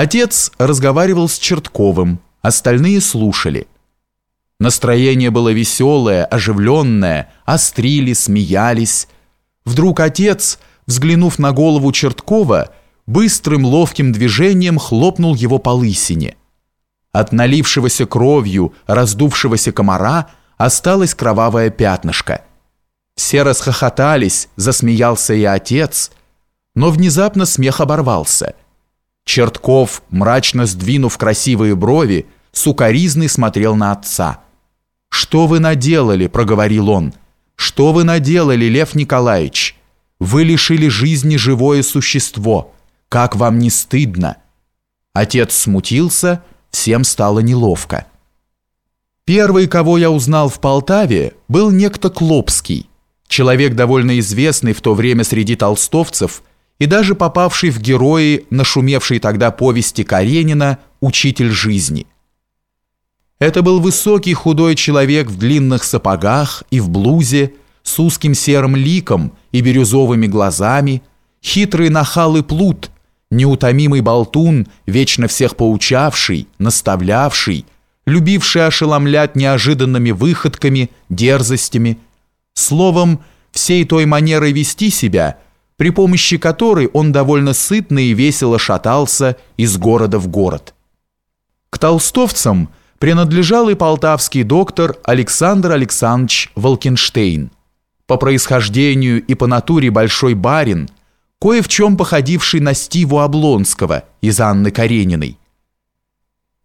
Отец разговаривал с Чертковым, остальные слушали. Настроение было веселое, оживленное, острили, смеялись. Вдруг отец, взглянув на голову Черткова, быстрым ловким движением хлопнул его по лысине. От налившегося кровью, раздувшегося комара осталось кровавое пятнышко. Все расхохотались, засмеялся и отец, но внезапно смех оборвался. Чертков, мрачно сдвинув красивые брови, сукоризный смотрел на отца. «Что вы наделали?» – проговорил он. «Что вы наделали, Лев Николаевич? Вы лишили жизни живое существо. Как вам не стыдно?» Отец смутился, всем стало неловко. Первый, кого я узнал в Полтаве, был некто Клопский, человек довольно известный в то время среди толстовцев и даже попавший в герои нашумевшей тогда повести Каренина «Учитель жизни». Это был высокий худой человек в длинных сапогах и в блузе, с узким серым ликом и бирюзовыми глазами, хитрый нахал и плут, неутомимый болтун, вечно всех поучавший, наставлявший, любивший ошеломлять неожиданными выходками, дерзостями, словом, всей той манерой вести себя, при помощи которой он довольно сытно и весело шатался из города в город. К толстовцам – принадлежал и полтавский доктор Александр Александрович Волкенштейн, по происхождению и по натуре большой барин, кое в чем походивший на Стиву Облонского из Анны Карениной.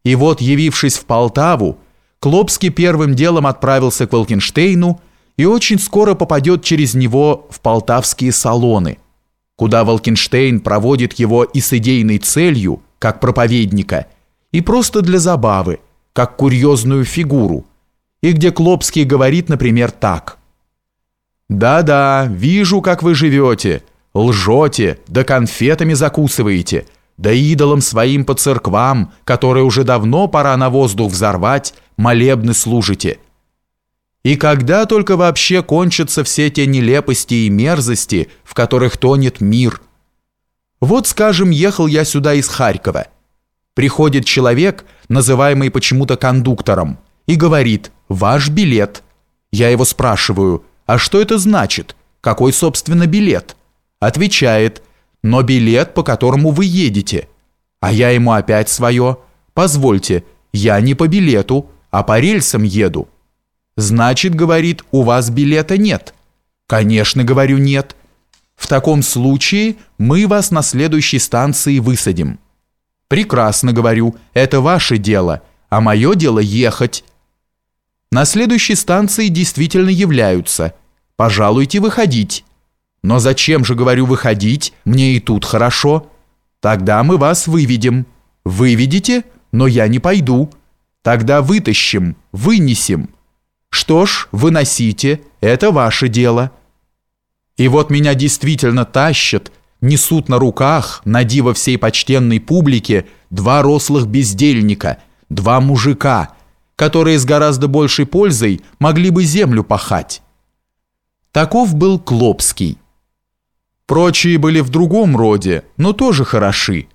И вот, явившись в Полтаву, Клопский первым делом отправился к Волкенштейну и очень скоро попадет через него в полтавские салоны, куда Волкенштейн проводит его и с идейной целью, как проповедника, и просто для забавы, как курьезную фигуру, и где Клопский говорит, например, так. «Да-да, вижу, как вы живете, лжете, да конфетами закусываете, да идолам своим по церквам, которые уже давно пора на воздух взорвать, молебны служите». И когда только вообще кончатся все те нелепости и мерзости, в которых тонет мир? Вот, скажем, ехал я сюда из Харькова – Приходит человек, называемый почему-то кондуктором, и говорит «Ваш билет». Я его спрашиваю «А что это значит? Какой, собственно, билет?» Отвечает «Но билет, по которому вы едете». А я ему опять свое «Позвольте, я не по билету, а по рельсам еду». «Значит, — говорит, — у вас билета нет». «Конечно, — говорю, — нет». «В таком случае мы вас на следующей станции высадим». Прекрасно говорю, это ваше дело, а мое дело ехать. На следующей станции действительно являются. Пожалуйте выходить. Но зачем же, говорю, выходить? Мне и тут хорошо. Тогда мы вас выведем. Выведите, но я не пойду. Тогда вытащим, вынесем. Что ж, выносите, это ваше дело. И вот меня действительно тащат, несут на руках, на диво всей почтенной публике, два рослых бездельника, два мужика, которые с гораздо большей пользой могли бы землю пахать. Таков был Клопский. Прочие были в другом роде, но тоже хороши.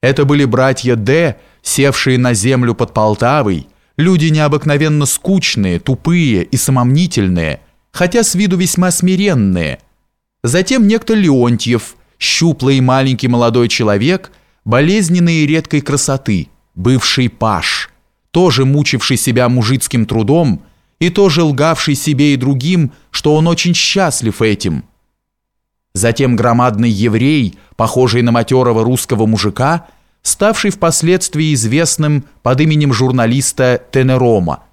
Это были братья Д, севшие на землю под Полтавой, люди необыкновенно скучные, тупые и самомнительные, хотя с виду весьма смиренные. Затем некто Леонтьев – щуплый и маленький молодой человек, болезненной и редкой красоты, бывший паш, тоже мучивший себя мужицким трудом и тоже лгавший себе и другим, что он очень счастлив этим. Затем громадный еврей, похожий на матерого русского мужика, ставший впоследствии известным под именем журналиста Тенерома,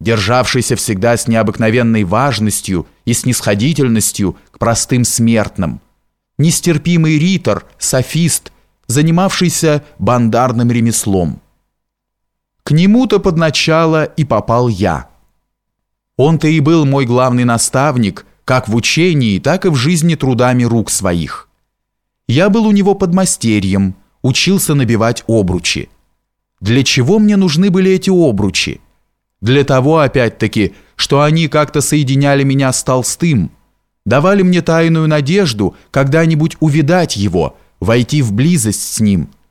державшийся всегда с необыкновенной важностью и снисходительностью к простым смертным, нестерпимый ритор, софист, занимавшийся бандарным ремеслом. К нему-то под начало и попал я. Он-то и был мой главный наставник, как в учении, так и в жизни трудами рук своих. Я был у него подмастерьем, учился набивать обручи. Для чего мне нужны были эти обручи? Для того, опять-таки, что они как-то соединяли меня с Толстым – давали мне тайную надежду когда-нибудь увидать его, войти в близость с ним –